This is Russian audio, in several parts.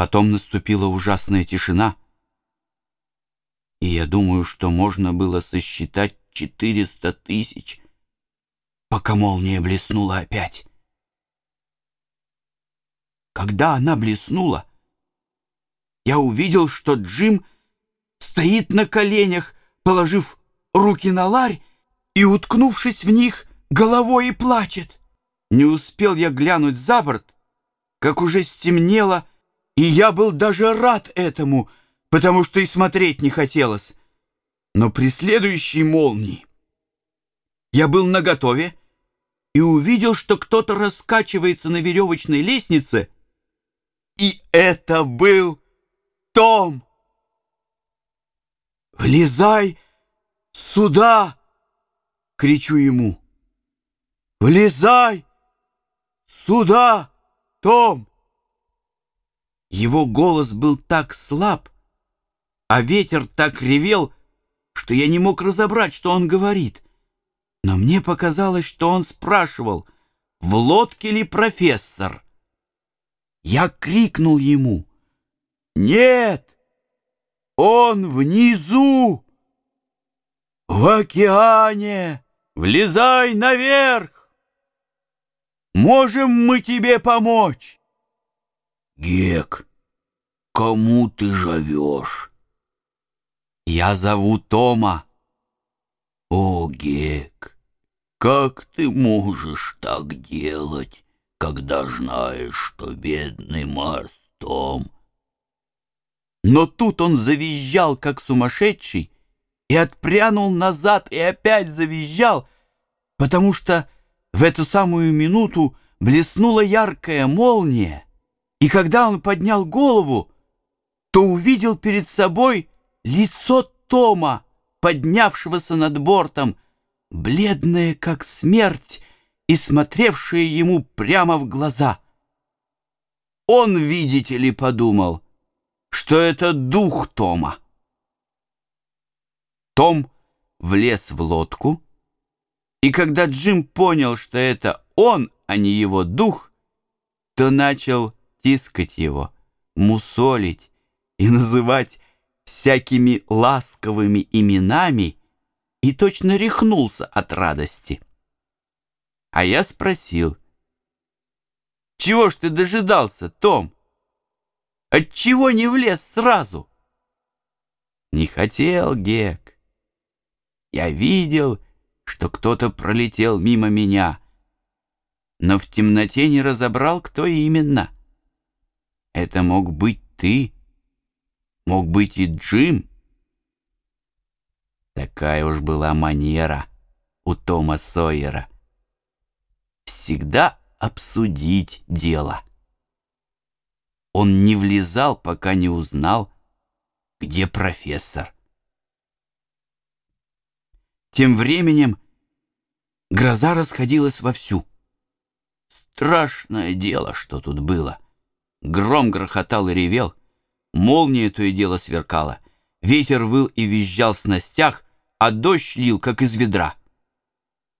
Потом наступила ужасная тишина, и я думаю, что можно было сосчитать четыреста тысяч, пока молния блеснула опять. Когда она блеснула, я увидел, что Джим стоит на коленях, положив руки на ларь и, уткнувшись в них, головой и плачет. Не успел я глянуть за борт, как уже стемнело, и я был даже рад этому, потому что и смотреть не хотелось. Но при следующей молнии я был наготове и увидел, что кто-то раскачивается на веревочной лестнице, и это был Том. «Влезай сюда!» — кричу ему. «Влезай сюда, Том!» Его голос был так слаб, а ветер так ревел, что я не мог разобрать, что он говорит. Но мне показалось, что он спрашивал, в лодке ли профессор. Я крикнул ему, «Нет, он внизу, в океане, влезай наверх! Можем мы тебе помочь?» Гек, кому ты живешь? Я зову Тома. О, Гек, как ты можешь так делать, когда знаешь, что бедный Марс Том? Но тут он завизжал, как сумасшедший, и отпрянул назад и опять завизжал, потому что в эту самую минуту блеснула яркая молния, и когда он поднял голову, то увидел перед собой лицо Тома, поднявшегося над бортом, бледное, как смерть, и смотревшее ему прямо в глаза. Он, видите ли, подумал, что это дух Тома. Том влез в лодку, и когда Джим понял, что это он, а не его дух, то начал тискать его, мусолить и называть всякими ласковыми именами и точно рехнулся от радости. А я спросил, «Чего ж ты дожидался, Том? Отчего не влез сразу?» Не хотел Гек. Я видел, что кто-то пролетел мимо меня, но в темноте не разобрал, кто именно — это мог быть ты, мог быть и Джим. Такая уж была манера у Тома Сойера. Всегда обсудить дело. Он не влезал, пока не узнал, где профессор. Тем временем гроза расходилась вовсю. Страшное дело, что тут было — Гром грохотал и ревел, молния то и дело сверкала, ветер выл и визжал в снастях, а дождь лил, как из ведра.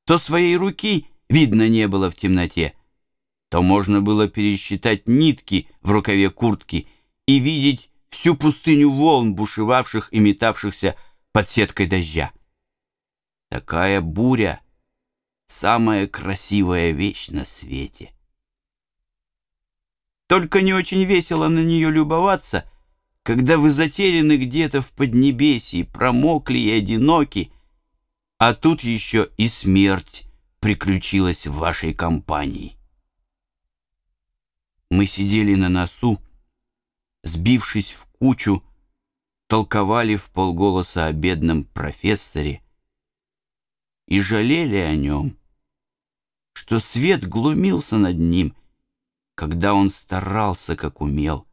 То своей руки видно не было в темноте, то можно было пересчитать нитки в рукаве куртки и видеть всю пустыню волн, бушевавших и метавшихся под сеткой дождя. Такая буря — самая красивая вещь на свете. Только не очень весело на нее любоваться, когда вы затеряны где-то в Поднебесье, промокли и одиноки, а тут еще и смерть приключилась в вашей компании. Мы сидели на носу, сбившись в кучу, толковали в полголоса о бедном профессоре и жалели о нем, что свет глумился над ним — когда он старался, как умел,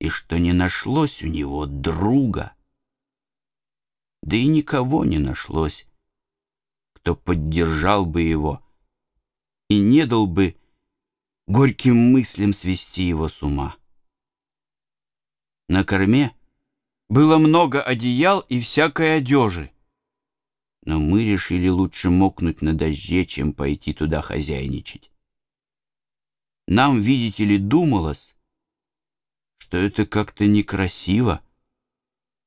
и что не нашлось у него друга, да и никого не нашлось, кто поддержал бы его и не дал бы горьким мыслям свести его с ума. На корме было много одеял и всякой одежи, но мы решили лучше мокнуть на дожде, чем пойти туда хозяйничать. Нам, видите ли, думалось, что это как-то некрасиво,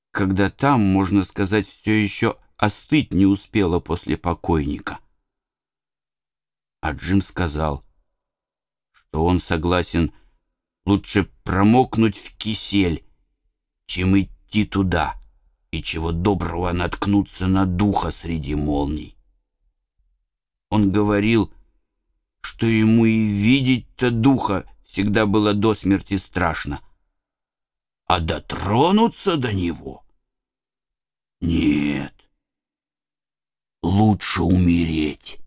когда там, можно сказать, все еще остыть не успело после покойника. А Джим сказал, что он согласен лучше промокнуть в кисель, чем идти туда и чего доброго наткнуться на духа среди молний. Он говорил, что ему и видеть-то духа всегда было до смерти страшно, а дотронуться до него — нет, лучше умереть.